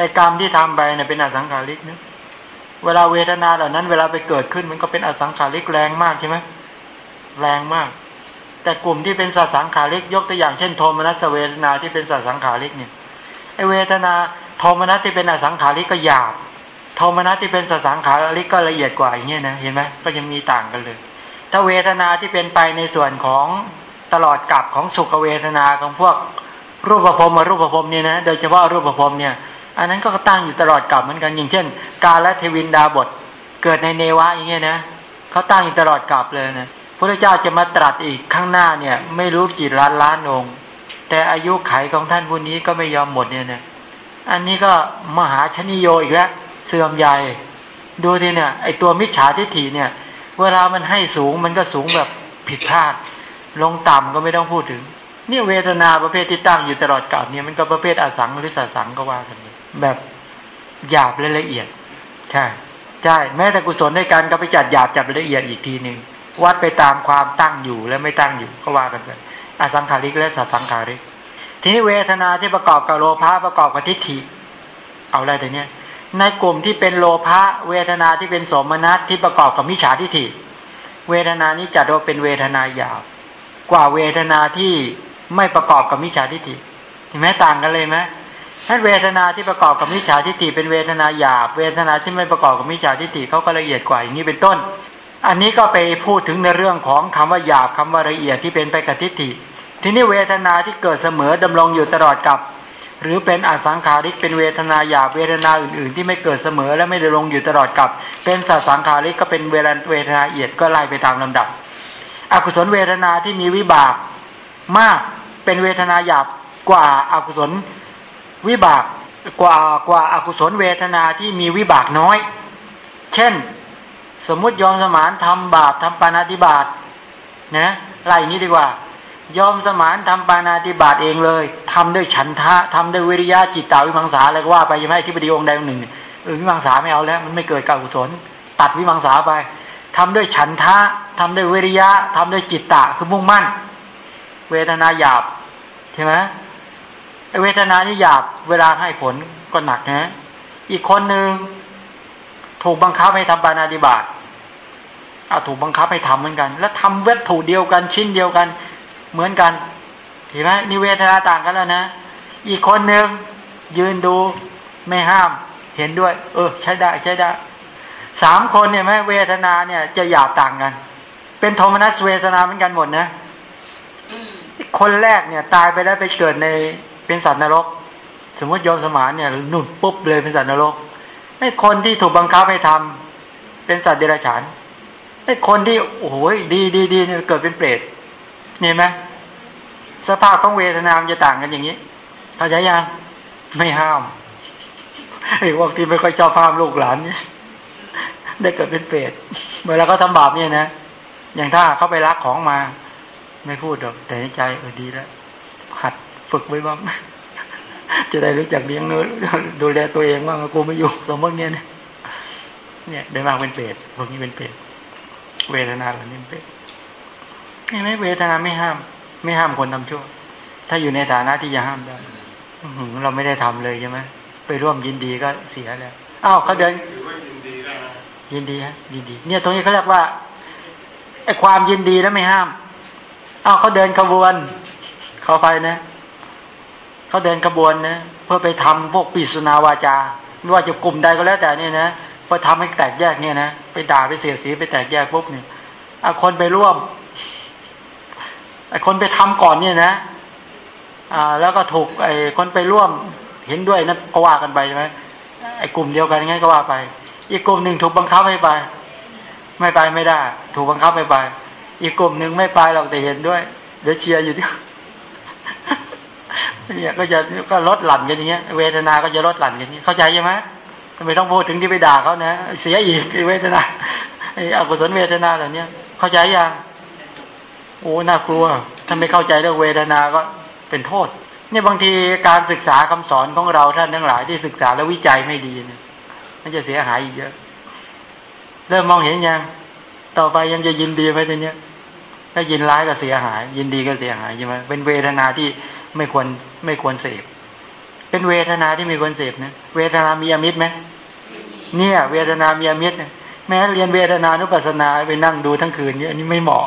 แต่กรรมที่ทำไปเนี่ยเป็นอสังขาริกนะเวลาเวทนาเหล่านั้น เวลาไปเกิดขึ้นมันก็เป็นอสังขาริกแรงมากใช่ไหมแรงมาก แต่กลุ่มที่เป็นสัสังขาริกยกตัวอย่างเช่นโทมนัสเวทนาที่เป็นสัสังขาริกเนี่ยไอเวทนาโทมนัสที่เป็นอสังขาริกก็หยาบโทมนัสที่เป็นสัสังขาริกก็ละเอียดกว่าอย่างเงี้ยนะเห็นไหมก็ยังมีต่างกันเลย ถ้าเวทนาที่เป็นไปในส่วนของตลอดกับของสุขเวทนาของพวกรูปภพมารูปภพเนี่ยนะโดยเฉพาะรูปภพเนี่ย อันนั้นก็ตั้งอยู่ตลอดกับเหมือนกันอย่างเช่น กาลเทวินดาบทเกิดในเนวะอย่างเงี้ยนะเขาตั้งอยู่ตลอดกับเลยนะพระเจ้าจะมาตรัสอีกข้างหน้าเนี่ย ไม่รู้กี่ล้านล้านองค์ แต่อายุไขของท่านผู้นี้ก็ไม่ยอมหมดเนี่ยนะอันนี้ก็มหาชนิโยอีกแล้วเสื่อมใหญ่ดูทีเนี่ยไอตัวมิจฉาทิฏฐิเนี่ย เวลามันให้สูงมันก็สูงแบบผิดพลาด ลงต่ำก็ไม่ต้องพูดถึง เนี่ยเวทนาประเภทที่ตั้งอยู่ตลอดกาลเนี่ยมันก็ประเภทอสังหรือสสังก็ว่ากัน แบบหยาบและละเอียด ใช่ใช่แม้แต่กุศลในการก็ไปจัดหยาบจับละเอียดอีกทีหนึ่งวัดไปตามความตั้งอยู่และไม่ตั้งอยู่ก็ว่ากันไปอสังขาริกและสัสังขาริก ทีนี้เวทนาที่ประกอบกับโลภะประกอบกับทิฏฐิ เอาอะไรแต่เนี้ยในกลุ่มที่เป็นโลภะเวทนาที่เป็นสมนัตที่ประกอบกับมิจฉาทิฏฐิ เวทนานี้จัดว่าเป็นเวทนาหยาบ กว่าเวทนาที่ไม่ประกอบกับมิจฉาทิฏฐิเห็นไหมต่างกันเลยไหม ถ้าเวทนาที่ประกอบกับมิจฉาทิฏฐิเป็นเวทนาหยาบ เวทนาที่ไม่ประกอบกับมิจฉาทิฏฐิเขาก็ละเอียดกว่าอย่างนี้เป็นต้น อันนี้ก็ไปพูดถึงในเรื่องของคำว่าหยาบคำว่าละเอียดที่เป็นไปกับทิฏฐิ ทีนี้เวทนาที่เกิดเสมอดำรงอยู่ตลอดกับ หรือเป็นอสังขาริกเป็นเวทนาหยาบเวทนาอื่น ๆ ที่ไม่เกิดเสมอและไม่ดำรงอยู่ตลอดกับ เป็นสัสังขาริกก็เป็นเวลาเวทนาละเอียดก็ไล่ไปตามลำดับ อกุศลเวทนาที่มีวิบากมากเป็นเวทนาหยาบกว่าอากุศล วิบากกว่ากว่าอากุศลเวทนาที่มีวิบากน้อย เช่น สมมุติยอมสมานทำบาปทำปานาติบาตนะไล่นี้ดีกว่ายอมสมานทำปานาติบาตเองเลยทำด้วยฉันทะทำด้วยวิริยะจิตตาวิมังสาอะไรก็ว่าไปยังไม่ที่ปฏิองค์ใดองค์หนึ่งเออวิมังสาไม่เอาแล้ว มันไม่เกิดการกุศลตัดวิมังสาไปทำด้วยฉันทะทำด้วยวิริยะทำด้วยจิตตะคือมุ่งมั่น เวทนาหยาบใช่ไหม เวทนานี่หยาบเวลาให้ผลก็หนักนะ อีกคนหนึ่งถูกบังคับให้ทำปานาติบาตเอาถูกบังคับให้ทำเหมือนกัน แล้วทำวัตถุเดียวกันชิ้นเดียวกันเหมือนกันเห็นไหมนี่เวทนาต่างกันแล้วนะ อีกคนหนึ่งยืนดูไม่ห้ามเห็นด้วย เออ ใช้ได้ใช้ได้สามคนเนี่ยไหมเวทนาเนี่ย จะหยาบต่างกัน เป็นโทมนัสเวทนาเหมือนกันหมดนะคนแรกเนี่ย ตายไปแล้วไปเกิดใน เป็นสัตว์นรก สมมติโยมสมานเนี่ยหนุนปุ๊บเลยเป็นสัตว์นรกไอ้คนที่ถูกบังคับให้ทำเป็นสัตว์เดรัจฉานไอ้คนที่โอ้โหดีดีดีเนี่ยเกิดเป็นเปรตเห็นไหมสภาพของเวทนามจะต่างกันอย่างนี้เข้าใจยังไม่ห้ามไอ้พวกที่ไม่ค่อยชอบห้ามลูกหลานเนี่ยได้เกิดเป็นเปรตเมื่อเราก็ทำบาปเนี่ยนะอย่างถ้าเขาไปรักของมา ไม่พูดหรอกแต่ในใจเออดีแล้ว ฝึกไว้บ้าง จะได้รู้จักเลี้ยงเนื้อดูแลตัวเองบ้างกูไม่อยู่สมมติเนี่ยเนี่ยได้มาเป็นเปรตพวกนี้เป็นเปรตเวทนาเหล่านี้เป็นเปรตไม่ไม่เวทนาไม่ห้าม ไม่ห้ามคนทำชั่ว ถ้าอยู่ในฐานะที่จะห้ามได้เราไม่ได้ทำเลยใช่ไหมไปร่วมยินดีก็เสียแล้วอ้าวเขาเดินยินดียินดีฮะยินดี เนี่ยตรงนี้เขาเรียกว่าไอ้ความยินดีแล้วไม่ห้ามอ้าวเขาเดินขบวนเขาไปนะ เขาเดินขบวนนะเพื่อไปทำพวกปิสุนาวาจาไม่ว่าจะกลุ่มใดก็แล้วแต่นี่นะเพื่อทำให้แตกแยกเนี่ยนะไปด่าไปเสียสีไปแตกแยกปุ๊บเนี่ยอคนไปร่วมไอคนไปทำก่อนเนี่ยนะ อ่า แล้วก็ถูกไอคนไปร่วมเห็นด้วยนะก็ว่ากันไปใช่ไหมไอกลุ่มเดียวกันงั้นก็ว่าไป อีกกลุ่มหนึ่งถูกบังคับให้ไป ไม่ไปไม่ได้ ถูกบังคับให้ไป อีกกลุ่มหนึ่งไม่ไปหรอกแต่เห็นด้วย เดี๋ยวเชียร์อยู่ที่ เนี่ยก็จะก็ลดหลั่นกันอย่างเงี้ย เวทนาก็จะลดหลั่นกันนี้เข้าใจใช่ไหมไม่ต้องพูดถึงที่ไปด่าเขานะเสียอีกเวทนาไอ้อกุศลเวทนาเหล่านี้เข้าใจยังโอ้น่ากลัวถ้าไม่เข้าใจเรื่องเวทนาก็เป็นโทษเนี่ยบางทีการศึกษาคำสอนของเราท่านทั้งหลายที่ศึกษาและวิจัยไม่ดีเนี่ยมันจะเสียหายอีกเยอะ เริ่มมองเห็นยัง ต่อไปยังจะยินดีไหมทีเนี้ยถ้ายินร้ายก็เสียหาย ยินดีก็เสียหายใช่ไหมเป็นเวทนาที่ ไม่ควรไม่ควรเสพเป็นเวทนาที่มีคนเสพนะเวทนามีอมิตรไหมเนี่ย เวทนามีอมิตรเนี่ยแม้เรียนเวทนานุปัสสนาไปนั่งดูทั้งคืนเนี่ยอันนี้ไม่เหมาะ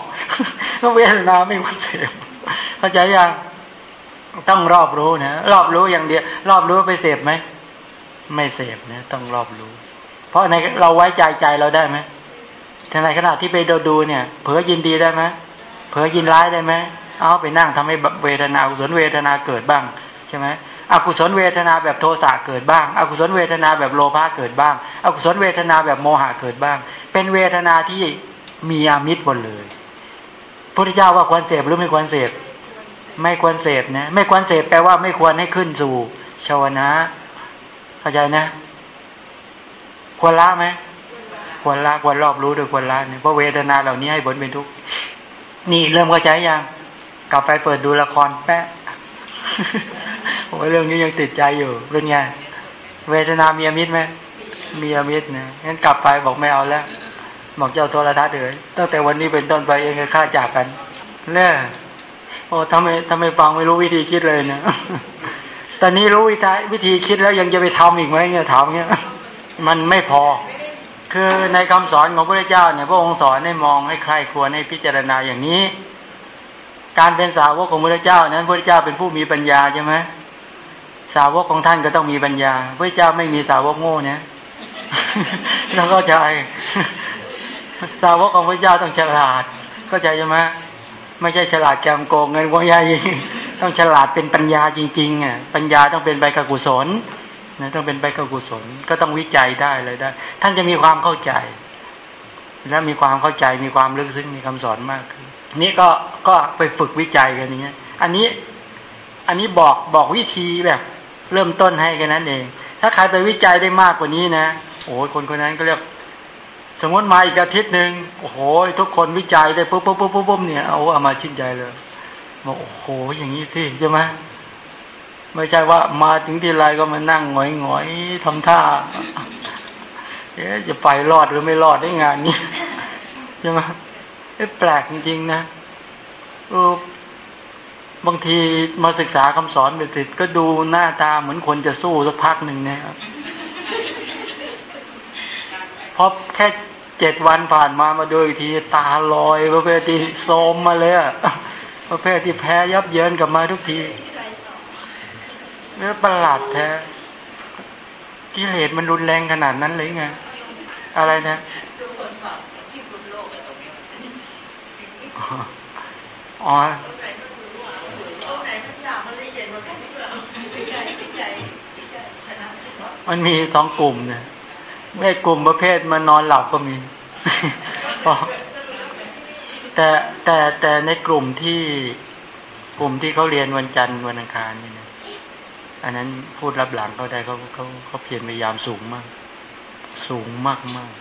ก็เวทนาไม่ควรเสพเข้าใจยังต้องรอบรู้นะรอบรู้อย่างเดียว รอบรู้ไปเสพไหมไม่เสพนะต้องรอบรู้ เพราะในเราไว้ใจใจเราได้ไหมในขณะที่ไปดูดูเนี่ย เผลอยินดีได้ไหมเผลอยินร้ายได้ไหม เอาไปนั่งทำให้เวทนาอุศลเวทนาเกิดบ้างใช่ไหมอกุศลเวทนาแบบโทสะเกิดบ้าง อกุศลเวทนาแบบโลภะเกิดบ้าง อกุศลเวทนาแบบโมหะเกิดบ้าง เป็นเวทนาที่มีอามิตรหมดเลยพระพุทธเจ้าว่าควรเสพหรือไม่ควรเสพไม่ควรเสพนะไม่ควรเสพแปลว่าไม่ควรให้ขึ้นสู่ชาวนะ เข้าใจนะ ควรละไหมควรละควรรอบรู้โดยควรละเนี่ยเพราะเวทนาเหล่านี้ให้ผลเป็นทุกข์นี่เริ่มเข้าใจยัง กลับไปเปิดดูละครแปะโอ้เรื่องนี้ยังติดใจอยู่เป็นไงเวทนามีอมิตรไหมมีอมิตรนะงั้นกลับไปบอกไม่เอาแล้วบอกเจ้าโทรทัศน์เลยตั้งแต่วันนี้เป็นต้นไปเองก็ฆ่าจากกันเนี่ยโอ้ทำไมทำไมฟังไม่รู้วิธีคิดเลยนะตอนนี้รู้วิธีวิธีคิดแล้วยังจะไปทำอีกไหมเนี่ยถามเงี้ยมันไม่พอ คือในคำสอนของพระเจ้าเนี่ยพระองค์สอนให้มองให้ใครควรให้พิจารณาอย่างนี้ การเป็นสาวกของพระเจ้านั้นพระเจ้าเป็นผู้มีปัญญาใช่ไหมสาวกของท่านก็ต้องมีปัญญาพระเจ้าไม่มีสาวกโง่เนี่ยต้องเข้าใจสาวกของพระเจ้าต้องฉลาด เข้าใจใช่ไหมไม่ใช่ฉลาดแกมโกงเงินวงใหญ่ต้องฉลาดเป็นปัญญาจริงๆอะปัญญาต้องเป็นใบกกุศลนะต้องเป็นใบกกุศลก็ต้องวิจัยได้เลยได้ ท่านจะมีความเข้าใจ และมีความเข้าใจมีความลึกซึ้งมีคำสอนมากขึ้น นี่ก็ก็ไปฝึกวิจัยกันอย่างเงี้ย อันนี้อันนี้บอกบอกวิธีแบบ เริ่มต้นให้กันนั้นเอง ถ้าใครไปวิจัยได้มากกว่านี้นะโอ้คนคนนั้นก็เรียกสมมติมาอีกอาทิตย์หนึ่งโอ้โห ทุกคนวิจัยได้ปุ๊บปุ๊บปุ๊บปุ๊บเนี่ยเอาเอามาชิ้นใจเลยบอกโอ้โห อย่างนี้สิใช่ไหมไม่ใช่ว่ามาถึงที่ไรก็มานั่งหงอยหงอยทำท่าเอ๊ะจะไปรอดหรือไม่รอดได้งานนี้ใช่ไหม แปลกจริงๆนะบางทีมาศึกษาคำสอนเด็ดก็ดูหน้าตาเหมือนคนจะสู้สักพักหนึ่งนะครับพอแค่เจ็ดวันผ่านมามาดูอีกทีตาลอย ประเภทที่โซมมาเลยอะประเภทที่แพ้ยับเยินกลับมาทุกทีเนี่ยประหลาดแท้กิเลสมันรุนแรงขนาดนั้นเลยไงอะไรนะ อ๋อมันมีสองกลุ่มเนี่ยไม่กลุ่มประเภทมานอนหลับก็มี แต่แต่แต่ในกลุ่มที่กลุ่มที่เขาเรียนวันจันทร์วันอังคารนี่นะอันนั้นพูดรับหลังเขาได้เขาเขาเขาเพียรพยายามสูงมาก สูงมากมาก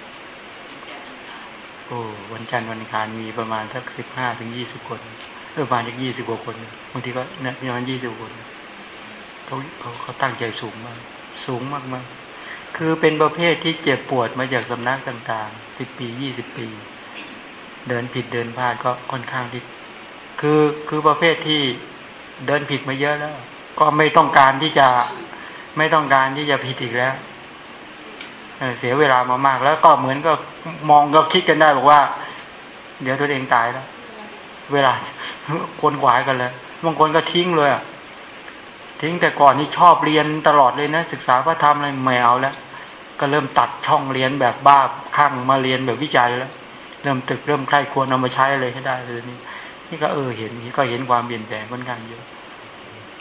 โอ้วันจันทร์วันอังคารมีประมาณสักสิบห้าถึงยี่สิบคนประมาณสักยี่สิบกว่าคนบางทีก็เนี่ยประมาณยี่สิบคนเขาเขาเขาตั้งใจสูงมาก สูงมากมากคือเป็นประเภทที่เจ็บปวดมาจากสำนักต่างๆสิบปียี่สิบปี เดินผิดเดินพลาดก็ค่อนข้างที่คือคือประเภทที่เดินผิดมาเยอะแล้ว ก็ไม่ต้องการที่จะไม่ต้องการที่จะผิดอีกแล้ว เสียเวลามามาก แล้วก็เหมือนก็มองก็คิดกันได้บอกว่า เดี๋ยวตัวเองตายแล้ว เวลาคนขวายกันเลยบางคนก็ทิ้งเลยทิ้งแต่ก่อนนี่ชอบเรียนตลอดเลยนะ ศึกษาพระธรรมอะไรไม่เอาแล้ว ก็เริ่มตัดช่องเรียนแบบบ้าข้างมาเรียนแบบวิจัยแล้ว เริ่มตึกเริ่มใคร่ควรเอามาใช้อะไรให้ได้เลยนี่นี่ก็เออเห็นนี่ก็เห็นความเปลี่ยนแปลงค่อนข้างเยอะ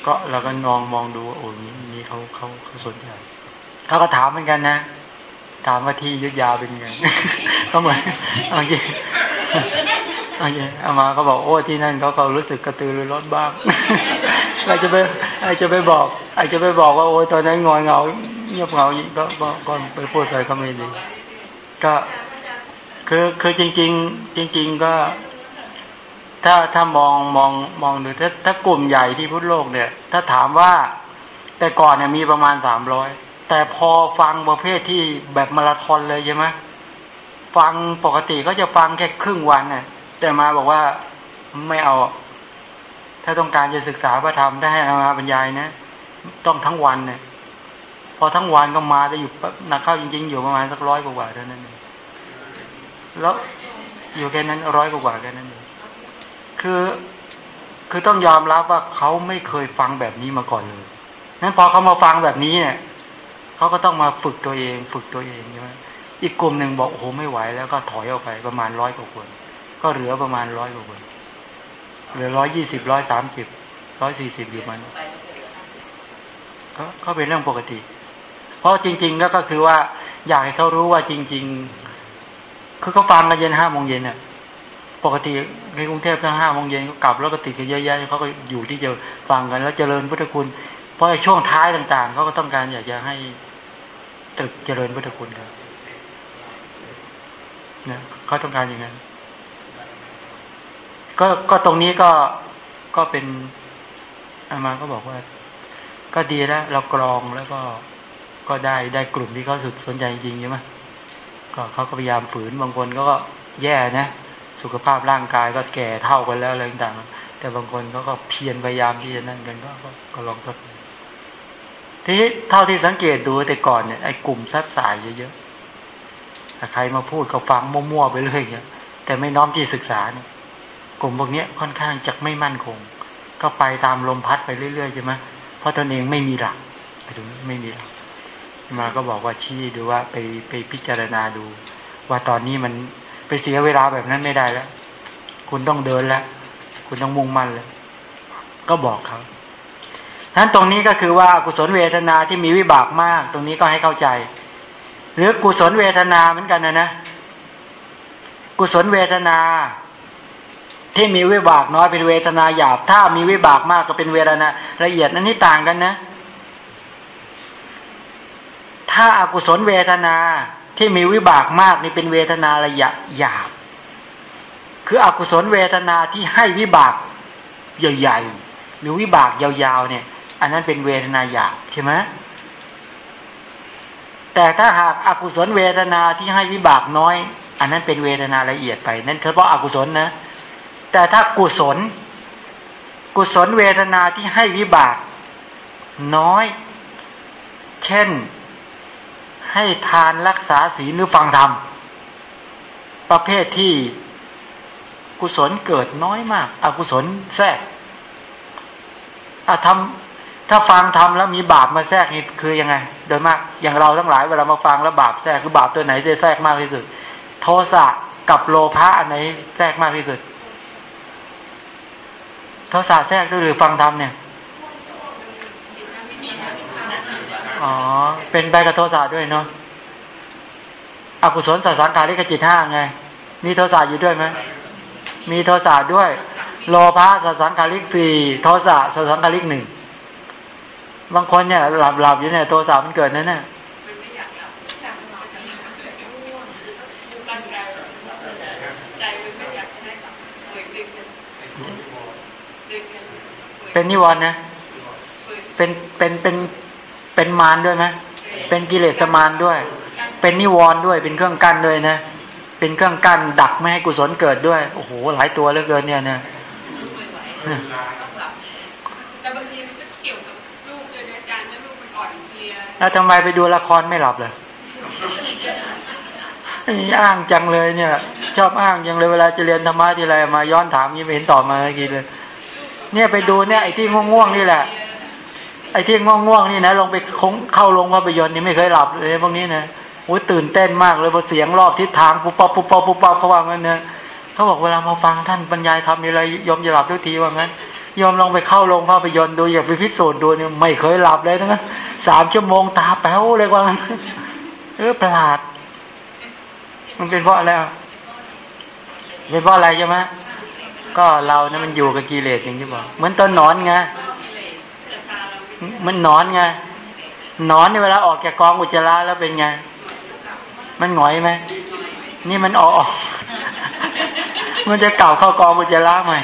ก็เราก็มองมองดูโอ้นี้นี่เขาเขาเขาสนใจเขาก็ถามเหมือนกันนะ ถามว่าที่ยุดยาวเป็นไงก็เหมือนเอาจริงเอาจริงเอามาเขาบอกโอ้ที่นั่นเขาเขารู้สึกกระตือรือร้นบ้างใครจะไปใครจะไปบอกใครจะไปบอกว่าโอ้ยตอนนั้นงอยเงาเงียบเงาก็ก็ไปพูดไปก็ไม่ดี ก็คือคือจริง ๆ จริง ๆก็ ถ้าถ้ามองมองมองดูถ้าถ้ากลุ่มใหญ่ที่พุทธโลกเนี่ย ถ้าถามว่าแต่ก่อนเนี่ยมีประมาณสามร้อย แต่พอฟังประเภทที่แบบมาราธอนเลยใช่ไหมฟังปกติก็จะฟังแค่ครึ่งวันน่ะ แต่มาบอกว่าไม่เอา ถ้าต้องการจะศึกษาพระธรรมได้ให้เอามาบรรยายนะ ต้องทั้งวันเนี่ยพอทั้งวันก็มาจะอยู่หนักเข้าจริง ๆ อยู่ประมาณสักร้อยกว่าเท่านั้นเองแล้วอยู่แค่นั้นร้อยกว่าแค่นั้นเองคือคือต้องยอมรับว่าเขาไม่เคยฟังแบบนี้มาก่อนเลยนั้นพอเขามาฟังแบบนี้เนี่ย เขาก็ต้องมาฝึกตัวเอง ฝึกตัวเองใช่ไหมอีกกลุ่มหนึ่งบอกโอ้โหไม่ไหวแล้วก็ถอยออกไปประมาณร้อยกว่าคน ก็เหลือประมาณร้อยกว่าคนเหลือร้อยยี่สิบร้อยสามสิบร้อยสี่สิบอยู่มันก็ก็เป็นเรื่องปกติ เพราะจริง ๆ แล้วก็คือว่า อยากให้เขารู้ว่าจริง ๆ คือเขาฟังกันเย็นห้าโมงเย็นเนี่ยปกติในกรุงเทพถ้าห้าโมงเย็นก็กลับแล้วก็ติดกันเยอะแยะเขาก็อยู่ที่จะฟังกัน แล้วเจริญพุทธคุณ เพราะช่วงท้ายต่าง ๆเขาก็ต้องการอยากจะให้ ตึกเจริญพุทธคุณครับนะเขาต้องการอย่างนั้น ก็ก็ตรงนี้ก็ก็เป็นอามาก็บอกว่า ก็ดีแล้วเรากรองแล้วก็ก็ได้ได้กลุ่มที่เขาสุดสนใจจริงใช่ไหมก็เขาก็พยายามฝืนบางคนก็แย่นะ สุขภาพร่างกายก็แก่เท่ากันแล้วอะไรต่างๆแต่บางคนเขาก็เพียรพยายามที่จะนั่นกันก็ก็ลองทด ทีนี้เท่าที่สังเกตดูแต่ก่อนเนี่ยไอ้กลุ่มซัดสายเยอะๆใครมาพูดก็ฟังมั่วๆไปเรื่อยเงี้ยแต่ไม่น้อมที่ศึกษาเนี่ยกลุ่มพวกนี้ค่อนข้างจะไม่มั่นคง ก็ไปตามลมพัดไปเรื่อยๆใช่ไหมเพราะตนเองไม่มีหลักไปดูไม่มีหลักมาก็บอกว่าชี้ดูว่าไปไปพิจารณาดู ว่าตอนนี้มันไปเสียเวลาแบบนั้นไม่ได้แล้ว คุณต้องเดินแล้ว คุณต้องมุ่งมั่นเลยก็บอกเขา นั้นตรงนี้ก็คือว่ากุศลเวทนาที่มีวิบากมาก ตรงนี้ก็ให้เข้าใจ หรือกุศลเวทนาเหมือนกันนะนะ กุศลเวทนา ที่มีวิบากน้อยเป็นเวทนาหยาบ ถ้ามีวิบากมากก็เป็นเวทนาละเอียดนั่นนี่ต่างกันนะ ถ้าอากุศลเวทนาที่มีวิบากมากนี่เป็นเวทนาระยะหยาบ คืออกุศลเวทนาที่ให้วิบากใหญ่ๆหรือวิบากยาวๆเนี่ย อันนั้นเป็นเวทนาหยาบใช่ไหมแต่ถ้าหากอากุศลเวทนาที่ให้วิบากน้อย อันนั้นเป็นเวทนาละเอียดไป นั่นเฉพาะอากุศลนะ แต่ถ้ากุศล กุศลเวทนาที่ให้วิบากน้อย เช่น ให้ทานรักษาศีลหรือฟังธรรม ประเภทที่กุศลเกิดน้อยมากอากุศลแทรกอาทำ ถ้าฟังทำแล้วมีบาปมาแทรกนี่คือยังไง โดยมากอย่างเราทั้งหลายเวลามาฟังแล้วบาปแทรกคือบาปตัวไหนแทรกมากที่สุด โทสะกับโลภะอันไหนแทรกมากที่สุด โทสะแทรกหรือฟังธรรมเนี่ยอ๋อเป็นไปกับโทสะด้วยเนาะอกุศลสัสังขาริกจิตห้าไง มีโทสะอยู่ด้วยไหมมีโทสะด้วย โลภะสัสังขาริกสี่โทสะสัสังขาริกหนึ่ง บางคนเนี่ยหลับหลับอยู่เนี่ยโทสะมันเกิดนั่นน่ะเป็นนิวรณ์นะ เป็น เป็น เป็น เป็นมารด้วยไหมเป็นกิเลสมารด้วย เป็นนิวรณ์ด้วย เป็นเครื่องกั้นด้วยนะ เป็นเครื่องกั้นดักไม่ให้กุศลเกิดด้วย โอ้โห หลายตัวเหลือเกินเนี่ยนะ แล้วทำไมไปดูละครไม่หลับเลยอ้างจังเลยเนี่ย ชอบอ้างจังเลยเวลาจะเรียนธรรมะทีไรมาย้อนถามยังไม่เห็นตอบมาเมื่อกี้เลย เนี่ยไปดูเนี่ยไอ้ที่ง่วงๆนี่แหละ ไอ้ที่ง่วงๆนี่นะลงไปคงเข้าลงภาพยนตร์นี่ไม่เคยหลับเลยพวกนี้นะโอ้ยตื่นเต้นมากเลยพอเสียงรอบทิศทางปุ๊บปั๊บปุ๊บปั๊บปุ๊บปั๊บเขาว่างั้นนะเขาบอกเวลามาฟังท่านบรรยายทำมีอะไรยอมจะหลับทุกทีว่างั้น ยอมลองไปเข้าลงภาพยนตร์ดูอย่าไปพิสูจน์ดูเนี่ยไม่เคยหลับเลยนะสามชั่วโมงตาแป๊วเลยว่าเออประหลาด มันเป็นเพราะอะไรเป็นเพราะอะไรใช่ไหมก็เรานะมันอยู่กับกิเลสอย่างที่บอกเหมือนต้นนอนไงมันนอนไงนอนในเวลาออกจากกองอุจจาระแล้วเป็นไง มันหงอยไหมนี่มันออกมันจะเก่าเข้ากองอุจจาระใหม่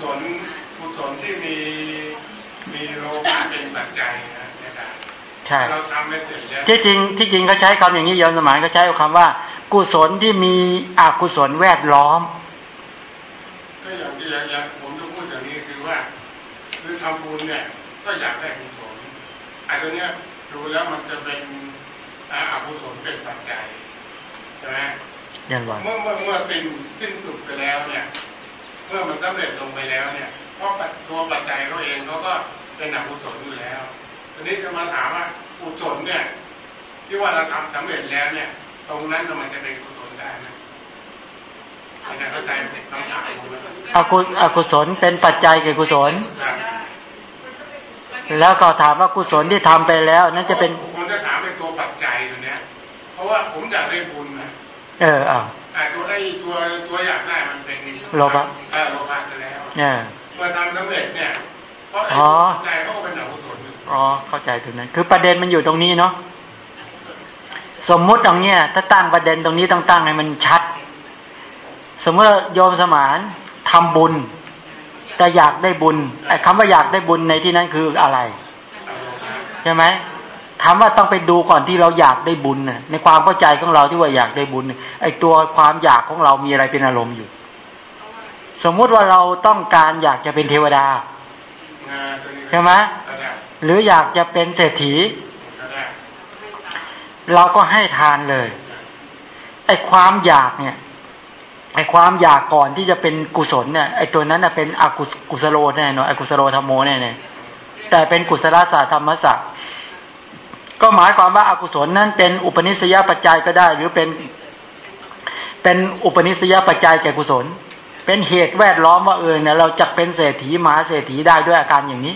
ศลกุศลที่มีมีโลภะเป็นปัจจัยนะใช่เราทำไม่เสร็จแล้วที่จริงที่จริงเขาใช้คำอย่างนี้ย้อนสมัยเขาใช้คำว่า กุศลที่มีอกุศลแวดล้อมก็อย่างที่อย่างอย่างผมจะพูดอย่างนี้คือว่าคือทำบุญเนี่ยก็อยากได้กุศลไอ้ตัวเนี้ยดูแล้วมันจะเป็นอ่าอกุศลเป็นปัจจัยใช่ไหมอย่างไรเมื่อเมื่อเมื่อสิ้นสิ้นสุดไปแล้วเนี่ย เมื่อมันสำเร็จลงไปแล้วเนี่ยเพราะปัจตัวปัจจัยเขาเองเขาก็เป็นอกุศลอยู่แล้วทีนี้จะมาถามว่ากุศลเนี่ย ที่ว่าเราทำสำเร็จแล้วเนี่ย ตรงนั้นมันจะเป็นกุศลได้ไหมอาจารย์เข้าใจคำถามผมไหมอกุอกุศลเป็นปัจจัยแก่กุศลครับแล้วก็ถามว่ากุศลที่ทำไปแล้ว นั่นจะเป็นผมจะถามเป็นตัวปัจจัยตัวเนี้ยเพราะว่าผมอยากได้บุญนะเอออ่าแต่ตัวไอ้ตัวตัวอยากได้มันเป็นโลภะเออโลภะไปแล้วเนี่ยเมื่อทำสำเร็จเนี่ยเพราะไอ้อ๋อปัจจัยเขาก็เป็นอกุศลอยู่อ๋อเข้าใจถึงนั้น คือประเด็นมันอยู่ตรงนี้เนาะสมมุติตรงเนี้ยถ้าตั้งประเด็นตรงนี้ต้องตั้งให้มันชัด สมมติว่าโยมสมานทำบุญ แต่อยากได้บุญไอ้คำว่าอยากได้บุญในที่นั้นคืออะไรเอาโลภะใช่ไหม ถามว่าต้องไปดูก่อนที่เราอยากได้บุญน่ะในความเข้าใจของเราที่ว่าอยากได้บุญไอ้ตัวความอยากของเรามีอะไรเป็นอารมณ์อยู่ สมมุติว่าเราต้องการอยากจะเป็นเทวดาใช่ไหมหรืออยากจะเป็นเศรษฐี เราก็ให้ทานเลยไอ้ความอยากเนี่ยไอ้ความอยากก่อนที่จะเป็นกุศลเนี่ยไอ้ตัวนั้นน่ะเป็นอกุศกุศโลแน่นอนอกุศโลธรรมโมแน่เนแต่เป็นกุศลศาสตร์ธรรมศาสตร์ ก็หมายความว่าอากุศลนั้นเป็นอุปนิสัยปัจจัยก็ได้ หรือเป็น เป็นอุปนิสัยปัจจัยแก่กุศล เป็นเหตุแวดล้อมว่าเออเนี่ยเราจะเป็นเศรษฐีมหาเศรษฐีได้ด้วยอาการอย่างนี้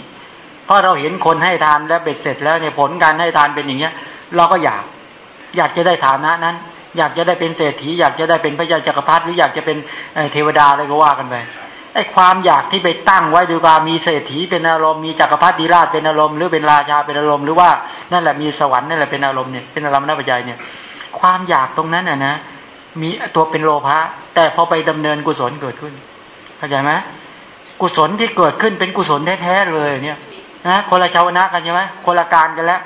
เพราะเราเห็นคนให้ทานแล้วเบ็ดเสร็จแล้วเนี่ยผลการให้ทานเป็นอย่างเงี้ย เราก็อยากอยากจะได้ฐานะนั้น อยากจะได้เป็นเศรษฐี อยากจะได้เป็นพระเจ้าจักรพรรดิหรืออยากจะเป็นเทวดาอะไรก็ว่ากันไป ไอ้ความอยากที่ไปตั้งไว้ดูการมีเศรษฐีเป็นอารมณ์มีจักรพรรดิราชเป็นอารมณ์หรือเป็นราชาเป็นอารมณ์หรือว่านั่นแหละมีสวรรค์นั่นแหละเป็นอารมณ์เนี่ยเป็นอารมณ์นับปัจจัยเนี่ย ความอยากตรงนั้นน่ะนะ มีตัวเป็นโลภะแต่พอไปดำเนินกุศลเกิดขึ้นเข้าใจไหมกุศลที่เกิดขึ้นเป็นกุศลแท้ๆเลยเนี่ยนะคนละชาวนะกันใช่ไหมคนละการกันแล้ว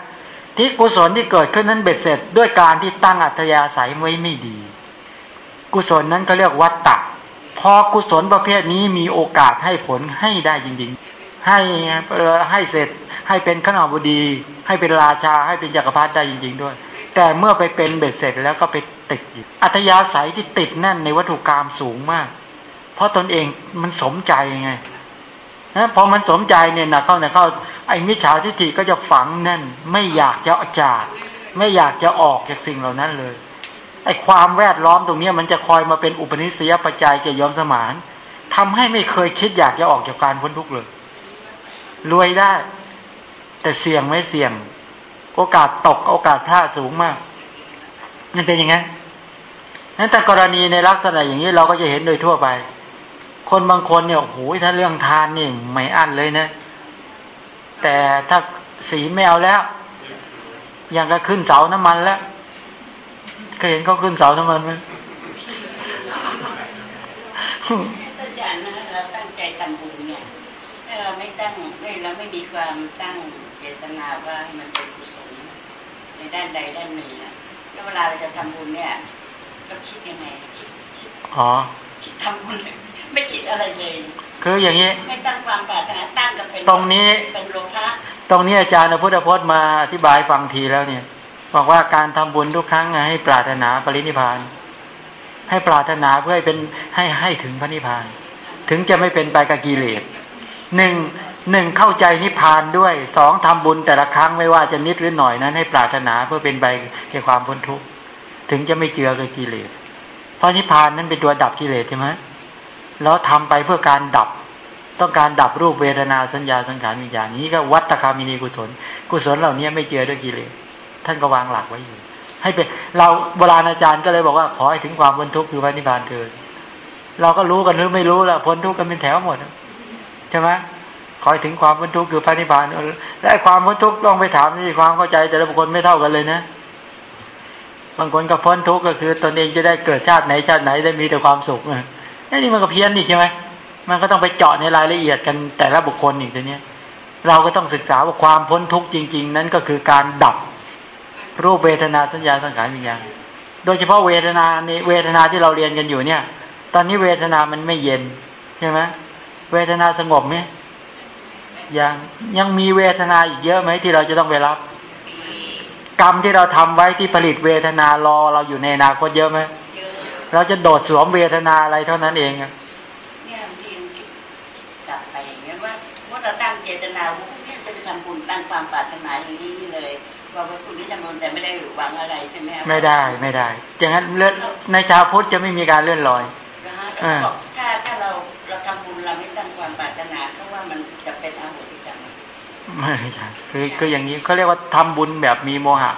ที่กุศลที่เกิดขึ้นนั้นเบ็ดเสร็จ ด้วยการที่ตั้งอัธยาศัยไว้ไม่ดี กุศลนั้นก็เรียกวัตตะ พอกุศลประเภทนี้มีโอกาสให้ผลให้ได้จริงๆ ให้ให้เสร็จให้เป็นขนบดี ให้เป็นราชาให้เป็นจักรพรรดิได้จริง ๆ ด้วย แต่เมื่อไปเป็นเบ็ดเสร็จแล้วก็ไปติดอัธยาศัยที่ติดแน่นในวัตถุกรรมสูงมาก เพราะตนเองมันสมใจไงนะพอมันสมใจเนี่ยนักเข้าหนักเข้าไอ้มิจฉาทิฏฐิก็จะฝังแน่น ไม่อยากจะจาก ไม่อยากจะออกจากสิ่งเหล่านั้นเลย ไอ้ความแวดล้อมตรงนี้มันจะคอยมาเป็นอุปนิสัยปัจจัยแก่ยอมสมานทำให้ไม่เคยคิดอยากจะออกจากการพ้นทุกข์เลย รวยได้ แต่เสี่ยงไม่เสี่ยง โอกาสตกโอกาสพลาดสูงมากนั่นเป็นอย่างนั้นนั้นแต่กรณีในลักษณะอย่างนี้เราก็จะเห็นโดยทั่วไป คนบางคนเนี่ยโอ้โหถ้าเรื่องทานนี่ไม่อั้นเลยนะ แต่ถ้าศีลไม่เอาแล้ว อย่างก็ขึ้นเสาน้ำมันแล้ว เคยเห็นเขาขึ้นเสาน้ำมันไหมอาจารย์นะเราตั้งใจทำบุญเนี่ยถ้าเราไม่ตั้งไม่เราไม่มีความตั้งเจตนาว่าให้มันเป็นกุศลในด้านใดด้านหนึ่งนะแล้วเวลาเราจะทำบุญเนี่ยเราคิดยังไงคิดคิดอ๋อคิดทำบุญไม่คิดอะไรเลยคืออย่างนี้ไม่ตั้งความปรารถนาตั้งกับเป็นตรงนี้เป็นโลภะตรงนี้อาจารย์พระพุทธพจน์มาอธิบายฟังทีแล้วเนี่ย บอกว่าการทำบุญทุกครั้งให้ปรารถนาปรินิพาน ให้ปรารถนาเพื่อให้เป็นให้ให้ถึงพระนิพพาน ถึงจะไม่เป็นไปกับกิเลสหนึ่งหนึ่งเข้าใจนิพพานด้วยสองทำบุญแต่ละครั้งไม่ว่าจะนิดหรือหน่อยนั้น ให้ปรารถนาเพื่อเป็นไปแก่ความพ้นทุกข์ถึงจะไม่เจือกับกิเลสเพราะนิพพานนั้นเป็นตัวดับกิเลสใช่ไหมแล้วทำไปเพื่อการดับ ต้องการดับรูปเวทนาสัญญาสังขารวิญญาณนี้ก็วัตคามินีกุศล กุศลเหล่านี้ไม่เจือด้วยกิเลส ท่านก็วางหลักไว้อยู่ ให้เป็นเราโบราณอาจารย์ก็เลยบอกว่าขอให้ถึงความพ้นทุกข์คือพระนิพพานเถิดเราก็รู้กันหรือไม่รู้ละพ้นทุกข์กันเป็นแถวหมดใช่ไหมขอให้ถึงความพ้นทุกข์คือพระนิพพานและความพ้นทุกข์ต้องไปถามที่ความเข้าใจ แต่ละบุคคลไม่เท่ากันเลยนะบางคนก็พ้นทุกข์ก็คือ ตนเองจะได้เกิดชาติไหนชาติไหนได้มีแต่ความสุขนะไอ้นี่มันก็เพี้ยนอีกใช่ไหมมันก็ต้องไปเจาะในรายละเอียดกันแต่ละบุคคลอีกตัวเนี้ยเราก็ต้องศึกษาว่าความพ้นทุกข์จริง ๆ นั้นก็คือการดับ รูปเวทนาสัญญาสังขารวิญญาณโดยเฉพาะเวทนาในเวทนาที่เราเรียนกันอยู่เนี่ย ตอนนี้เวทนามันไม่เย็นใช่ไหมเวทนาสงบไหมยังยังมีเวทนาอีกเยอะไหมที่เราจะต้องไปรับ กรรมที่เราทำไว้ที่ผลิตเวทนารอเราอยู่ในอนาคตเยอะไหมเยอะเราจะโดดสวมเวทนาอะไรเท่านั้นเองอะ ไม่ได้หวังอะไรใช่ไหมคะไม่ได้ไม่ได้อย่างนั้นเลื่อนในชาวพุทธจะไม่มีการเลื่อนลอยนะฮะแล้วเขาบอกถ้าถ้าเราเราทำบุญเราไม่ตั้งความปรารถนาเขาว่ามันจะเป็นอาโหสิกรรมไม่ใช่คือคืออย่างนี้เขาเรียกว่าทำบุญแบบมีโมหะ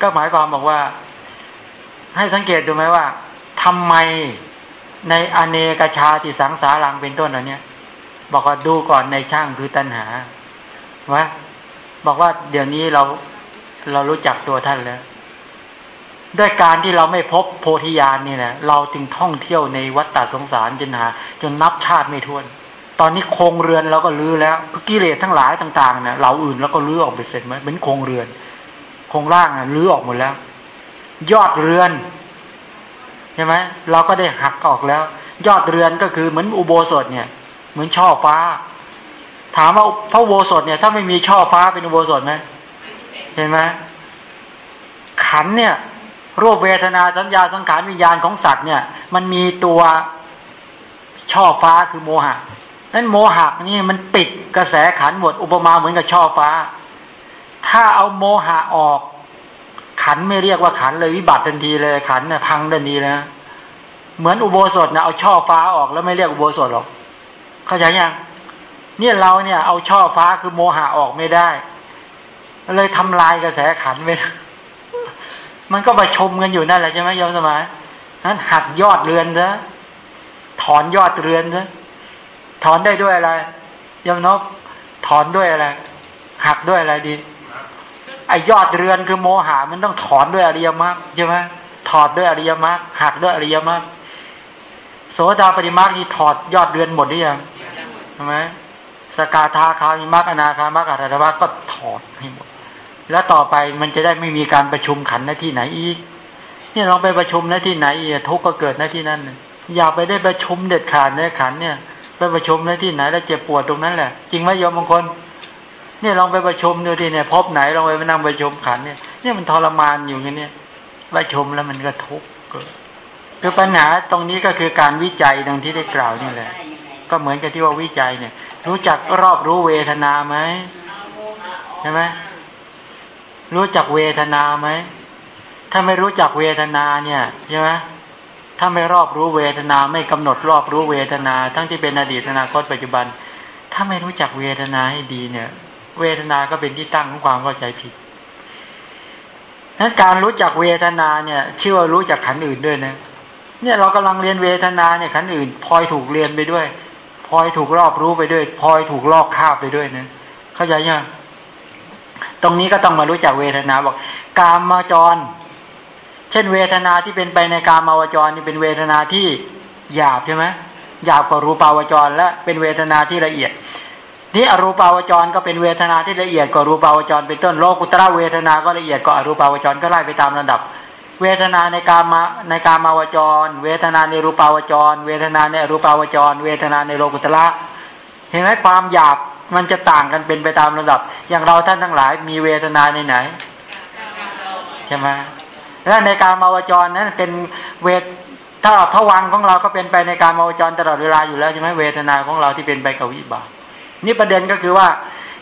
ก็หมายความบอกว่า ให้สังเกตดูไหมว่าทำไมในอเนกชาติสังสารังเป็นต้นเหล่านี้บอกว่าดูก่อนในช่างคือตัณหาว่าบอกว่าเดี๋ยวนี้เรา เรารู้จักตัวท่านแล้ว ด้วยการที่เราไม่พบโพธิญาณนี่แหละเราจึงท่องเที่ยวในวัฏฏะสงสารจนหาจนนับชาติไม่ถ้วน ตอนนี้โครงเรือนเราก็ลื้อแล้วกิเลสทั้งหลายต่างๆเนี่ยเราอื่นแล้วก็ลื้อออกไปเสร็จไหมเหมือนโครงเรือน โครงร่างอะลื้อออกหมดแล้ว ยอดเรือนใช่ไหมเราก็ได้หักออกแล้ว ยอดเรือนก็คือเหมือนอุโบสถเนี่ย เหมือนช่อฟ้า ถามว่าพระอุโบสถเนี่ย ถ้าไม่มีช่อฟ้าเป็นอุโบสถไหม เห็นไหมขันเนี่ยรูปเวทนาสัญญาสังขารวิญญาณของสัตว์เนี่ย มันมีตัวช่อฟ้าคือโมหะนั้นโมหะนี่มันปิดกระแสขันหมดอุปมาเหมือนกับช่อฟ้า ถ้าเอาโมหะออก ขันไม่เรียกว่าขันเลยวิบัติทันทีเลยขันเนี่ยพังทันทีเลยนะเหมือนอุโบสถนะเอาช่อฟ้าออกแล้วไม่เรียกอุโบสถหรอก เข้าใจยังเนี่ยเราเนี่ยเอาช่อฟ้าคือโมหะออกไม่ได้ เลยทำลายกระแสขันไปมันก็ประชมกันอยู่นั่นแหละใช่ไหมโยมสมัยนั้นหักยอดเรือนซะถอนยอดเรือนซะถอนได้ด้วยอะไรโยมนกถอนด้วยอะไรหักด้วยอะไรดีไอยอดเรือนคือโมหะมันต้องถอนด้วยอริยมรรคใช่ไหมถอดด้วยอริยมรรคหักด้วยอริยมรรคโสดาปฏิมรรคที่ถอดยอดเรือนหมดหรือยังใช่ไหมสกาธาคามิมรรคอนาคามรรคอัตถมรรคก็ถอดให้หมด แล้วต่อไปมันจะได้ไม่มีการประชุมขันหน้าที่ไหนอีกเนี่ยลองไปประชุมหน้าที่ไหนอีกทุกก็เกิดหน้าที่นั้นอย่าไปได้ประชุมเด็ดขาดในขันเนี่ยไปประชุมหน้าที่ไหนแล้วเจ็บปวดตรงนั้นแหละ จริงไหมโยมบางคนเนี่ยลองไปประชุมดูทีเนี่ยพบไหนลองไปนั่งประชุมขันเนี่ยเนี่ยมันทรมานอยู่อย่างนี้ประชุมแล้วมันก็ทุกข์เกิดคือปัญหาตรงนี้ก็คือการวิจัยดังที่ได้กล่าวนี่แหละ ก็เหมือนกับที่ว่าวิจัยเนี่ย รู้จักรอบรู้เวทนาไหมใช่ไหม รู้จักเวทนาไหม ถ้าไม่รู้จักเวทนาเนี่ยใช่ไหมถ้าไม่รอบรู้เวทนาไม่กำหนดรอบรู้เวทนา ทั้งที่เป็นอดีตอนาคตปัจจุบัน ถ้าไม่รู้จักเวทนาให้ดีเนี่ย เวทนาก็เป็นที่ตั้งของความเข้าใจผิดนั้นการรู้จักเวทนาเนี่ยเชื่อว่ารู้จักขันอื่นด้วยนะ เนี่ยเรากำลังเรียนเวทนาเนี่ยขันอื่นพลอยถูกเรียนไปด้วยพลอยถูกรอบรู้ไปด้วยพลอยถูกลอกคาบไปด้วยนะเข้าใจยัง ตรงนี้ก็ต้องมารู้จักเวทนาบอกกามมาจร เช่นเวทนาที่เป็นไปในกามาวจรนี่เป็นเวทนาที่หยาบใช่ไหมหยาบกว่ารูปาวจร และเป็นเวทนาที่ละเอียดนี่อรูปาวจรก็เป็นเวทนาที่ละเอียดกว่ารูปาวจร เป็นต้นโลกุตระเวทนาก็ละเอียดกว่าอรูปาวจรก็ไล่ไปตามระดับ เวทนาในกามาในกามาวจร เวทนาในรูปาวจร เวทนาในอรูปาวจร เวทนาในโลกุตระเห็นไหมความหยาบ มันจะต่างกันเป็นไปตามระดับ อย่างเราท่านทั้งหลาย มีเวทนาในไหนใช่ไหมแล้วในการมาวจรนั้นเป็นเวทถ้าพวังของเราก็เป็นไปในการมาวจรตลอดเวลาอยู่แล้วใช่ไหมเวทนาของเราที่เป็นไปกับวิบากนี่ประเด็นก็คือว่า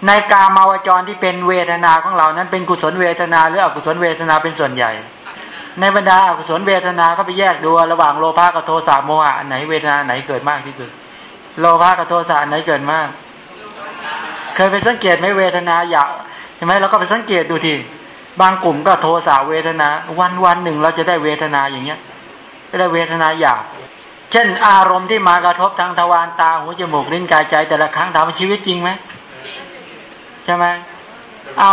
ในการมาวจรที่เป็นเวทนาของเรานั้น เป็นกุศลเวทนา หรืออกุศลเวทนาเป็นส่วนใหญ่ ในบรรดาอกุศลเวทนาก็ไปแยกดูระหว่างโลภะกับโทสะโมหะไหนเวทนาไหนเกิดมากที่สุด โลภะกับโทสะไหนเกิดมาก เคยไปสังเกตไหมเวทนาอยากใช่ไหมเราก็ไปสังเกตดูทีบางกลุ่มก็โทสะเวทนา วันวันหนึ่งเราจะได้เวทนาอย่างเงี้ยได้เวทนาอยากเช่น อารมณ์ที่มากระทบทางทวารตาหูจมูกลิ้นกายใจ แต่ละครั้งถามชีวิตจริงไหมใช่ไหมเอา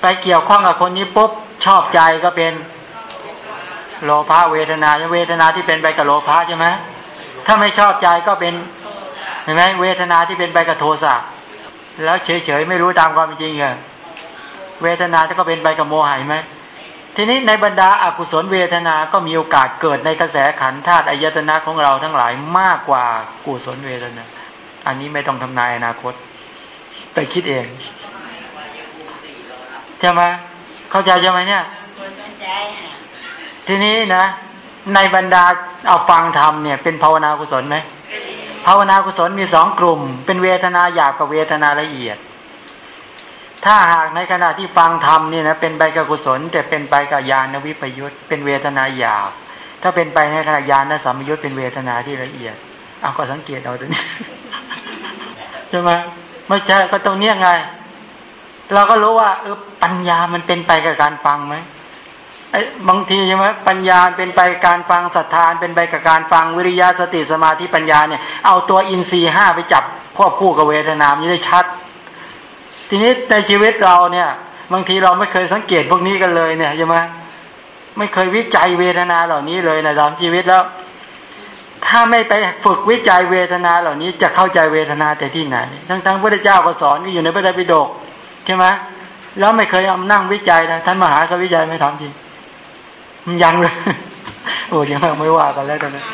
ไปเกี่ยวข้องกับคนนี้ปุ๊บชอบใจก็เป็นโลภะเวทนาเวทนาที่เป็นไปกับโลภะใช่ไหมถ้าไม่ชอบใจก็เป็น เห็นไหมเวทนาที่เป็นไปกับโทสะแล้วเฉยๆไม่รู้ตามความเป็นจริงเหรอเวทนาที่ก็เป็นไปกับโมหะเห็นไหมทีนี้ในบรรดาอากุศลเวทนา ก็มีโอกาสเกิดในกระแสขันธาตุอายตนะของเราทั้งหลายมากกว่ากุศลเวทนา อันนี้ไม่ต้องทำนายอนาคต ไปคิดเองใช่ไหมเข้าใจใช่ไหมเนี่ยคนสนใจอะทีนี้นะ ในบรรดาเอาฟังธรรมเนี่ย เป็นภาวนากุศลไหม ภาวนากุศลมีสองกลุ่ม เป็นเวทนาหยาบกับเวทนาละเอียด ถ้าหากในขณะที่ฟังธรรมนี่นะเป็นไปกับกุศล แต่เป็นไปกับญาณวิปยุตเป็นเวทนาหยาบ ถ้าเป็นไปในขณะญาณสัมยุตเป็นเวทนาที่ละเอียดเอาก็สังเกตเอาตัวนี้ใช่ไหมไม่ใช่ก็ตรงเนี้ยไง เราก็รู้ว่าเออปัญญามันเป็นไปกับการฟังไหม บางทีใช่ไหมปัญญาเป็นไปการฟังศรัทธาเป็นไปกับการฟังวิริยะสติสมาธิปัญญาเนี่ยเอาตัวอินทรีย์ห้าไปจับควบคู่กับเวทนามนจะได้ชัด ทีนี้ในชีวิตเราเนี่ยบางทีเราไม่เคยสังเกตพวกนี้กันเลยเนี่ยใช่ไหมไม่เคยวิจัยเวทนาเหล่านี้เลยในตามชีวิตแล้ว ถ้าไม่ไปฝึกวิจัยเวทนาเหล่านี้จะเข้าใจเวทนาแต่ที่ไหน ทั้งทั้งพระเจ้าก็สอนอยู่ในพระไตรปิฎกใช่ไหมแล้วไม่เคยเอานั่งวิจัยนะท่านมหาเขาวิจัยไม่ทำจริง ยังเลยโอ้ยังไม่ว่ากันแล้วตอนนี้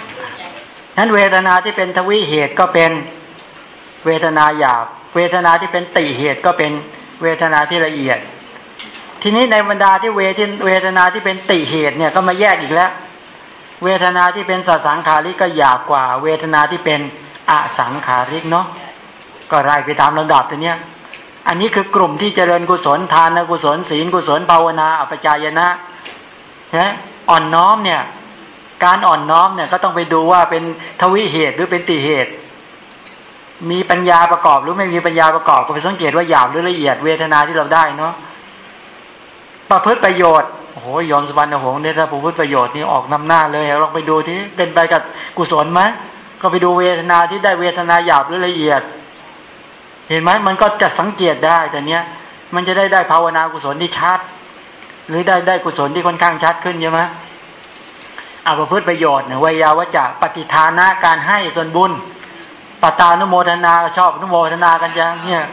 นั้นเวทนาที่เป็นทวิเหตุก็เป็นเวทนาหยาบ เวทนาที่เป็นติเหตุก็เป็นเวทนาที่ละเอียด ทีนี้ในบรรดาที่เวทเวทนาที่เป็นติเหตุเนี่ยก็มาแยกอีกแล้ว เวทนาที่เป็นสัสังขาริกก็หยาบกว่า เวทนาที่เป็นอสังขาริกเนาะก็ไล่ไปตามลำดับตัวเนี้ยอันนี้คือกลุ่มที่เจริญกุศลทานกุศลศีลกุศลภาวนาอัปจายนะ นะอ่อนน้อมเนี่ย การอ่อนน้อมเนี่ยก็ต้องไปดูว่าเป็นทวิเหตุหรือเป็นติเหตุ มีปัญญาประกอบหรือไม่มีปัญญาประกอบก็ไปสังเกตว่าหยาบหรือละเอียดเวทนาที่เราได้เนาะประพฤติประโยชน์โอ้โหยอมสวรรค์หงเนี่ยถ้าประพฤติประโยชน์นี่ออกนำหน้าเลยลองไปดูที่เป็นไปกับกุศลไหมก็ไปดูเวทนาที่ได้เวทนาหยาบหรือละเอียด เห็นไหมมันก็จะสังเกตได้แต่เนี้ยมันจะได้ได้ภาวนากุศลที่ชัด หรือได้ได้กุศลที่ค่อนข้างชัดขึ้นใช่ไหมอาประพฤติประโยชน์เนี่ยวิยาวจะปฏิทานะการให้ส่วนบุญปตานุโมทนาชอบนุโมทนากันจังเนี่ย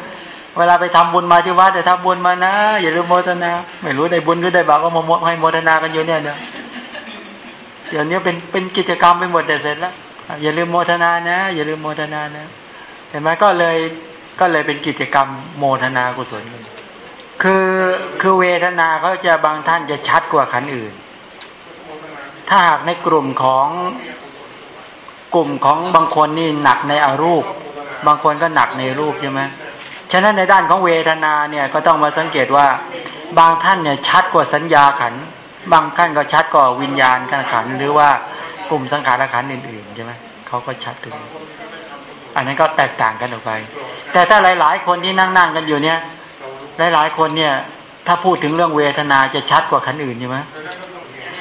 เวลาไปทำบุญมาที่วัดจะทำบุญมานะอย่าลืมโมทนา ไม่รู้ได้บุญหรือได้บาปก็มาให้โมทนากันอยู่เนี่ยเดี๋ยวเดี๋ยวนี้เป็นเป็นกิจกรรมไปหมดแต่เสร็จแล้วอย่าลืมโมทนานะ อย่าลืมโมทนานะ เห็นไหมก็เลยก็เลยเป็นกิจกรรมโมทนากุศลกัน คือคือเวทนาเขาจะบางท่านจะชัดกว่าขันอื่น ถ้าหากในกลุ่มของกลุ่มของบางคนนี่หนักในอารูป บางคนก็หนักในรูปใช่ไหมฉะนั้นในด้านของเวทนาเนี่ยก็ต้องมาสังเกตว่าบางท่านเนี่ยชัดกว่าสัญญาขัน บางท่านก็ชัดกว่าวิญญาณขันหรือว่ากลุ่มสังขารขันอื่นๆใช่ไหมเขาก็ชัดถึงอันนั้นก็แตกต่างกันออกไป แต่ถ้าหลาย ๆ คนที่นั่งๆกันอยู่เนี่ย หลายๆคนเนี่ย ถ้าพูดถึงเรื่องเวทนาจะชัดกว่าขันอื่นใช่ไหม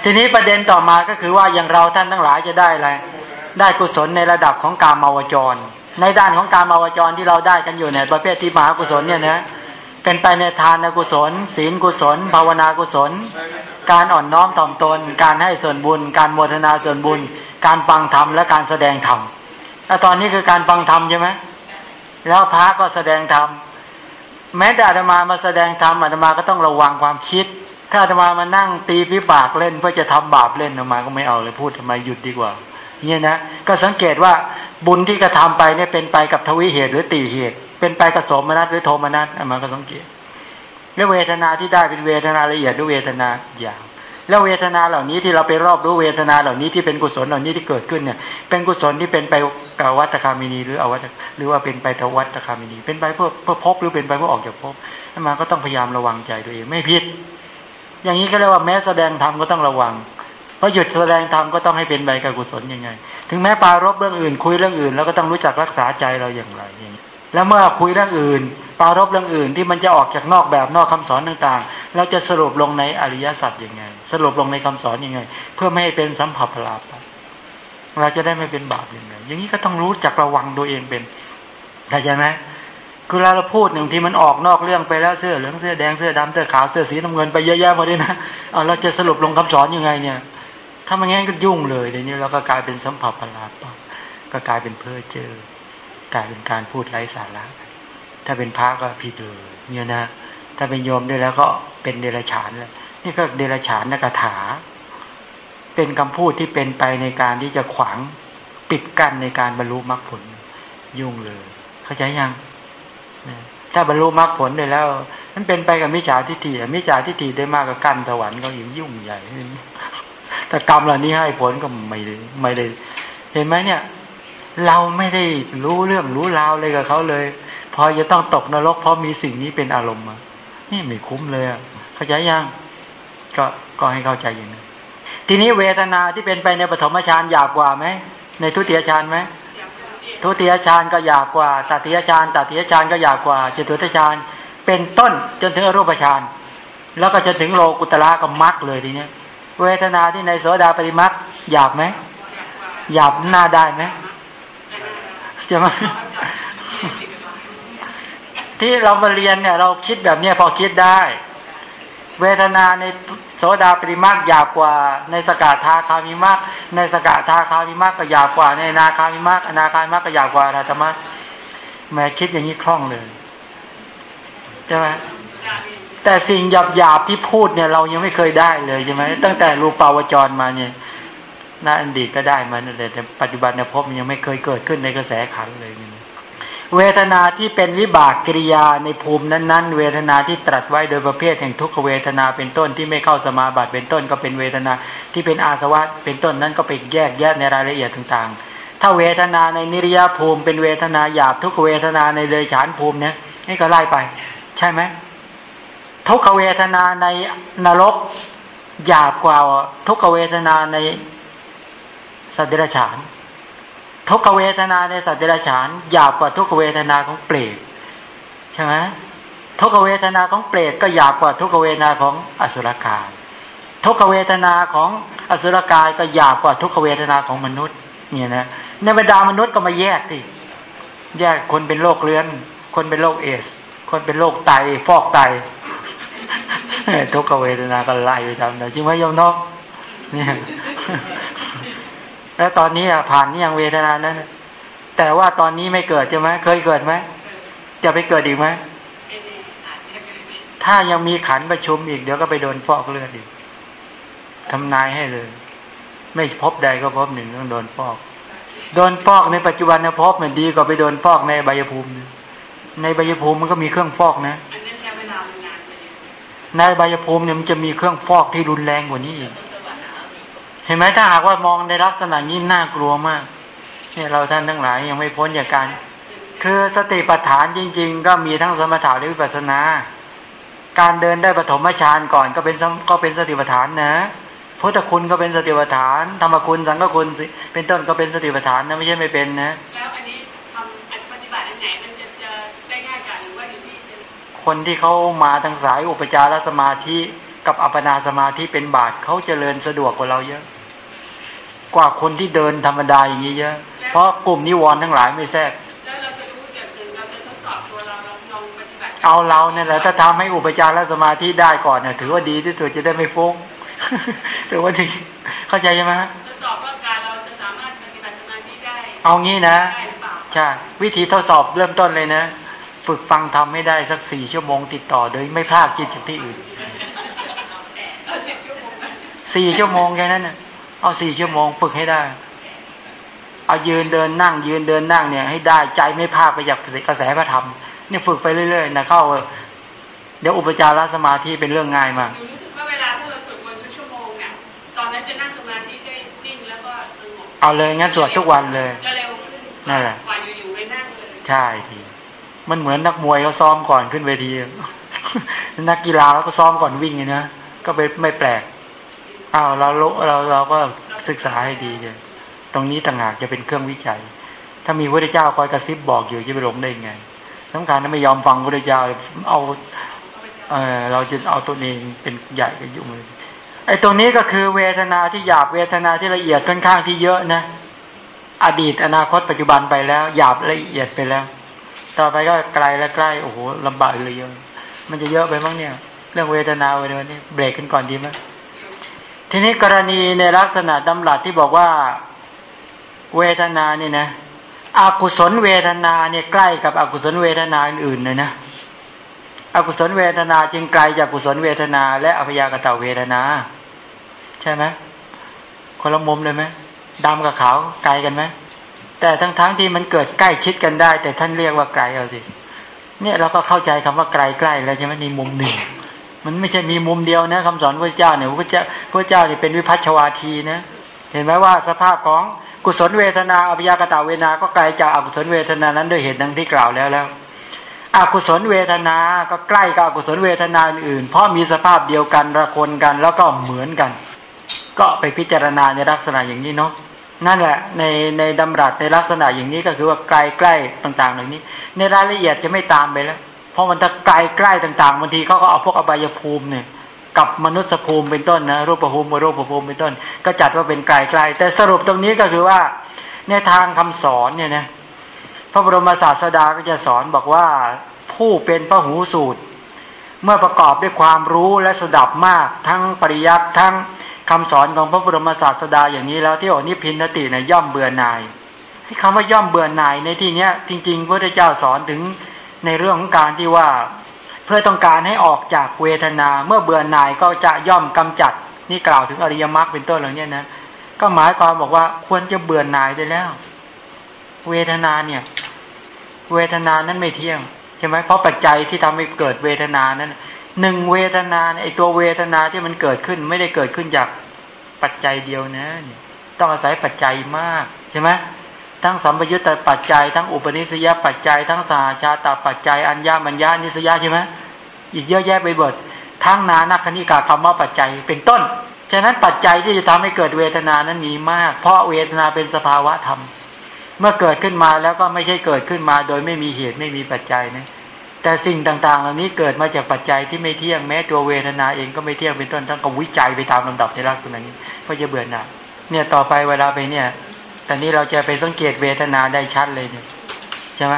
ทีนี้ประเด็นต่อมาก็คือว่าอย่างเราท่านทั้งหลายจะได้อะไร ได้กุศลในระดับของการมาวจร ในด้านของการมาวจรที่เราได้กันอยู่เนี่ยประเภทที่มหากุศลเนี่ยนะเป็นไปในทานกุศล ศีลกุศล ภาวนากุศล การอ่อนน้อมถ่อมตน การให้ส่วนบุญ การโมทนาส่วนบุญ การฟังธรรมและการแสดงธรรมแล้วตอนนี้คือการฟังธรรมใช่ไหมแล้วพระก็แสดงธรรม แม้แต่อาตมามาแสดงธรรมอาตมาก็ต้องระวังความคิด ถ้าอาตมามานั่งตีพิบากเล่นเพื่อจะทำบาปเล่นอาตมาก็ไม่เอาเลยพูดทำไมหยุดดีกว่าเนี่ยนะก็สังเกตว่าบุญที่กระทาไปเนี่ยเป็นไปกับทวิเหตุหรือตีเหตุ เป็นไปกับสมนัตหรือโทมนัตอาตมาก็สังเกตและเวทนาที่ได้เป็นเวทนาละเอียดหรือเวทนาหยาง แล้วเวทนาเหล่านี้ที่เราไปรอบรู้เวทนาเหล่านี้ที่เป็นกุศลเหล่านี้ที่เกิดขึ้นเนี่ย เป็นกุศลที่เป็นไปกับวัตคามินีหรืออวัตหรือว่าเป็นไปทวัตคามินี เป็นไปเพื่อเพื่อพบหรือเป็นไปเพื่อออกจากพบมาก็ต้องพยายามระวังใจตัวเองไม่ผิด อย่างนี้ก็เรียกว่าแม้แสดงธรรมก็ต้องระวังเพราะหยุดแสดงธรรมก็ต้องให้เป็นไปกับกุศลยังไง ถึงแม้ปารบเรื่องอื่น คุยเรื่องอื่น แล้วก็ต้องรู้จักรักษาใจเราอย่างไรอย่างนี้แล้วเมื่อคุยเรื่องอื่น ปารบเรื่องอื่นที่มันจะออกจากนอกแบบนอกคำสอนต่างๆ เราจะสรุปลงในอริยสัจยังไง สรุปลงในคำสอนยังไง เพื่อไม่ให้เป็นสัมผัสพลาภเราจะได้ไม่เป็นบาปยังไงอย่างนี้ก็ต้องรู้จักระวังตัวเองเป็นเข้าใจไหมคือเราพูดหนึ่งที่มันออกนอกเรื่องไปแล้วเสื้อเหลืองเสื้อแดงเสื้อดำเสื้อขาวเสื้อสีน้ำเงินไปเยอะแยะหมดเลยนะเอาเราจะสรุปลงคำสอนยังไงเนี่ย ถ้ามันงั้นก็ยุ่งเลยเดี๋ยวนี้เราก็กลายเป็นสัมผัสพลาภก็กลายเป็นเพ้อเจอ กลายเป็นการพูดไร้สาระถ้าเป็นพระก็ผิดเลยเนี่ยนะถ้าเป็นโยมด้วยแล้วก็เป็นเดรัจฉานแล้ว นี่ก็เดรัจฉานนกถา เป็นคำพูดที่เป็นไปในการที่จะขวางปิดกั้นในการบรรลุมรรคผลยุ่งเลย เข้าใจยังถ้าบรรลุมรรคผลได้แล้วมันเป็นไปกับมิจฉาทิฏฐิมิจฉาทิฏฐิได้มากกับกั้นสวรรค์ก็ยิ่งยุ่งใหญ่แต่กรรมเหล่านี้ให้ผลก็ไม่ได้ไม่ได้เห็นไหมเนี่ย เราไม่ได้รู้เรื่องรู้ราวเลยกับเขาเลย พอจะต้องตกนรกเพราะมีสิ่งนี้เป็นอารมณ์มานี่ไม่คุ้มเลยเข้าใจยัง ก็ก็ให้เข้าใจอย่างนี้ทีนี้เวทนาที่เป็นไปในปฐมฌานหยาบกว่าไหมในทุติยฌานไหมทุติยฌานก็หยาบกว่าตติยฌานตติยฌานก็หยาบกว่าจตุตฌานเป็นต้นจนถึงอรูปฌานแล้วก็จะถึงโลกุตละก็มรรคเลยทีเนี้ย เวทนาที่ในโสดาปริมักหยาบไหมหยาบหน้าได้ไหมจะมาที่เรามาเรียนเนี่ย เราคิดแบบเนี้ยพอคิดได้ เวทนาในโสดาปริมักยาบกว่า ในสกทาคามิมักในสกทาคามิมักก็ยาบกว่า ในนาคามิมักอนาคามิมักก็ยาบกว่าราธรรมะแม้คิดอย่างนี้คล่องเลยใช่ไหมแต่สิ่งหยาบหยาบที่พูดเนี่ยเรายังไม่เคยได้เลยใช่ไหมตั้งแต่รูปาวจรมาเนี่ยน่าอันดีก็ได้มาแต่ปัจจุบันเนี่ยพบยังไม่เคยเกิดขึ้นในกระแสขันเลยเนี่ย เวทนาที่เป็นวิบากกิริยาในภูมินั้น ๆ เวทนาที่ตรัสไว้โดยประเภทแห่งทุกขเวทนาเป็นต้นที่ไม่เข้าสมาบัติเป็นต้นก็เป็นเวทนาที่เป็นอาสวะเป็นต้นนั้นก็ไปแยกแยกในรายละเอียดต่างๆ ถ้าเวทนาในนิริยภูมิเป็นเวทนาหยาบทุกขเวทนาในเลยฉานภูมิเนี่ยนี่ก็ไล่ไป ใช่ไหมทุกขเวทนาในนรกหยาบกว่าทุกขเวทนาในสัตว์เดรัจฉาน ทุกเวทนาในสัตว์เดรัจฉานหยาบกว่าทุกเวทนาของเปรตใช่ไหมทุกเวทนาของเปรตก็หยาบกว่าทุกเวทนาของอสุรกาย ทุกเวทนาของอสุรกายก็หยาบกว่าทุกเวทนาของมนุษย์ เนี่ยนะในบรรดามนุษย์ก็มาแยกสิแยกคนเป็นโรคเลื้อน คนเป็นโรคเอส คนเป็นโรคไตฟอกไตทุกเวทนาก็ไล่ไปทำนะจริงไหมโยมนกเนี่ย แล้วตอนนี้อะผ่านนี่ยังเวทนานั้นแต่ว่าตอนนี้ไม่เกิดใช่ไหมเคยเกิดไหมจะไปเกิดอีกไหมถ้ายังมีขันประชุมอีกเดี๋ยวก็ไปโดนฟอกเลือดอีกทำนายให้เลย ไม่พบใดก็พบหนึ่งต้องโดนฟอก โดนฟอกในปัจจุบันนะพบมันดีกว่าไปโดนฟอกในใบยภูมิ ในใบยภูมิมันก็มีเครื่องฟอกนะอันนั้นใช้เวลามันนานไปในใบยภูมิเนี่ยมันจะมีเครื่องฟอกที่รุนแรงกว่านี้อีก เห็นไหมถ้าหากว่ามองในลักษณะนี้น่ากลัวมากเนี่ยเราท่านทั้งหลายยังไม่พ้นจากการ คือสติปัฏฐานจริง ๆ ก็มีทั้งสมถะและวิปัสสนา การเดินได้ปฐมฌานก่อนก็เป็นสมก็เป็นสติปัฏฐานนะพุทธคุณก็เป็นสติปัฏฐาน ธรรมคุณสังฆคุณสิเป็นต้นก็เป็นสติปัฏฐานนะไม่ใช่ไม่เป็นนะแล้วอันนี้ทำอันปฏิบัติอันไหนมันจะจะได้ง่ายกว่าหรือว่าอยู่ที่จะคนที่เขามาทางสายอุปจารสมาธิกับอัปปนาสมาธิเป็นบาทเขาเจริญสะดวกกว่าเราเยอะ กว่าคนที่เดินธรรมดาอย่างนี้เยอะ เพราะกลุ่มนิวรณ์ทั้งหลายไม่แทรกแล้วเราจะรู้อย่างหนึ่งเราจะทดสอบตัวเราเราลองปฏิบัติเอาเราเนี่ยแหละถ้าทำให้อุปจารสมาธิได้ก่อนเนี่ยถือว่าดีที่สุดจะได้ไม่ฟุ้งถือว่าดีเข้าใจใช่ไหมทดสอบว่ากายเราจะสามารถปฏิบัติสมาธิได้ เอางี้นะได้หรือเปล่าใช่วิธีทดสอบเริ่มต้นเลยนะฝึกฟังทำให้ได้สักสี่ชั่วโมงติดต่อโดยไม่พลาดจิตจากที่อื่นเอาสิบชั่วโมงนะสี่ชั่วโมงแค่นั้นน่ะ เอาสี่ชั่วโมงฝึกให้ได้ เอายืนเดินนั่ง ยืนเดินนั่งเนี่ย ให้ได้ใจไม่พลาดไปจากกระแสพระธรรมเนี่ยฝึกไปเรื่อยๆนะเข้า เดี๋ยวอุปจารสมาธิเป็นเรื่องง่ายมากหนูรู้สึกว่าเวลาถ้าเราสวดมนต์ชั่วโมงเนี่ยตอนนั้นจะนั่งสมาธิได้นิ่งแล้วก็สงบเอาเลยงั้นสวดทุกวันเลยจะเร็วขึ้นนั่นแหละกว่าอยู่ๆไปนั่งเลยใช่ทีมันเหมือนนักมวยเขาซ้อมก่อนขึ้นเวทีนักกีฬาเขาก็ซ้อมก่อนวิ่งไงนะก็ไปไม่แปลก อ้าวเราเราเราก็ศึกษาให้ดีเลยตรงนี้ต่างหากจะเป็นเครื่องวิจัย ถ้ามีพระเจ้าคอยกระซิบบอกอยู่จะไปหลงได้ไงสำคัญถ้าไม่ยอมฟังพระเจ้าเอาเออเราจะเอาตัวเองเป็นใหญ่ก็ยุ่งเลยไอ้ตรงนี้ก็คือเวทนาที่หยาบเวทนาที่ละเอียดค่อนข้างที่เยอะนะอดีตอนาคตปัจจุบันไปแล้ว หยาบละเอียดไปแล้ว ต่อไปก็ไกลและใกล้โอ้โหลำบากเลยเยอะมันจะเยอะไปมั้งเนี่ย เรื่องเวทนาเวทนานี่เบรกกันก่อนดีไหม ทีนี้กรณีในลักษณะดำรัสที่บอกว่า เวทนานี่นะอกุศลเวทนาเนี่ยใกล้กับอกุศลเวทนาอื่นๆเลยนะอกุศลเวทนาจึงไกลจากกุศลเวทนา และอภยากตะเวทนา ใช่ไหมคนละมุมเลยไหมดำกับขาวไกลกันไหมแต่ทั้งๆทที่มันเกิดใกล้ชิดกันได้ แต่ท่านเรียกว่าไกลเอาสิเนี่ยเราก็เข้าใจคำว่าไกลใกล้แล้วใช่ไหมในมุมหนึ่ง มันไม่ใช่มีมุมเดียวนะคำสอนพระเจ้าเนี่ยพระเจ้าพระเจ้านี่เป็นวิพัชวาทีนะ เห็นไหมว่าสภาพของกุศลเวทนาอภิยากตาเวทนา ก็ไกลจากอกุศลเวทนานั้นด้วยเหตุดังที่กล่าวแล้วแล้วอกุศลเวทนา ก็ใกล้กับอกุศลเวทนาอื่น เพราะมีสภาพเดียวกันระคนกันแล้วก็เหมือนกัน ก็ไปพิจารณาในลักษณะอย่างนี้เนาะนั่นแหละในในดำรัสในลักษณะอย่างนี้ก็คือว่าไกลใกล้ต่างๆเหล่านี้ ในรายละเอียดจะไม่ตามไปแล้ว ราะมันถ้าไกลใกล้ต่างๆบางทีเขาก็เอาพวกอบายภูมิเนี่ยกับมนุษยภูมิเป็นต้นนะรูปภูมิรูปภูมิเป็นต้น ก็จัดว่าเป็นไกลไกลแต่สรุปตรงนี้ก็คือว่าในทางคำสอนเนี่ยนะพระบรมศาสดาก็จะสอนบอกว่าผู้เป็นพระหูสูตร เมื่อประกอบด้วยความรู้และสดับมากทั้งปริยัติทั้งคำสอนของพระบรมศาสดาอย่างนี้แล้วที่อนิพินนติเนี่ยย่อมเบื่อหน่ายที่คำว่าย่อมเบื่อหน่ายในที่เนี้ยจริงๆพระเจ้าสอนถึง ในเรื่องของการที่ว่า เพื่อต้องการให้ออกจากเวทนาเมื่อเบื่อหน่ายก็จะย่อมกำจัดนี่กล่าวถึงอริยมรรคเป็นต้นเหล่านี้นะก็หมายความบอกว่าควรจะเบื่อหน่ายได้แล้ว เวทนาเนี่ย เวทนานั้นไม่เที่ยงใช่ไหมเพราะปัจจัยที่ทำให้เกิดเวทนานั้นหนึ่งเวทนาไอตัวเวทนาที่มันเกิดขึ้น ไม่ได้เกิดขึ้นจากปัจจัยเดียวนะต้องอาศัยปัจจัยมากใช่ไหม ทั้งสัมปยุตตปัจจัย ทั้งอุปนิสยปัจจัย ทั้งสาชาตาปัจจัย อัญญามัญญานิสยาใช่ไหมอีกเยอะแยะไปหมดทั้งนานักคณิกาคำว่าปัจจัยเป็นต้น ฉะนั้นปัจจัยที่จะทำให้เกิดเวทนานั้นมีมาก เพราะเวทนาเป็นสภาวะธรรม เมื่อเกิดขึ้นมาแล้วก็ไม่ใช่เกิดขึ้นมา โดยไม่มีเหตุไม่มีปัจจัยนะแต่สิ่งต่างๆ เหล่านี้เกิดมาจากปัจจัยที่ไม่เที่ยงแม้ตัวเวทนาเองก็ไม่เที่ยงเป็นต้นทั้งกับวิจัยไปตามลำดับในลักษณะนี้เพื่อจะเบื่อหน่ายเนี่ยต่อไปเวลาไปเนี่ย ตอนนี้เราจะไปสังเกตเวทนาได้ชัดเลยเนี่ยใช่ไหม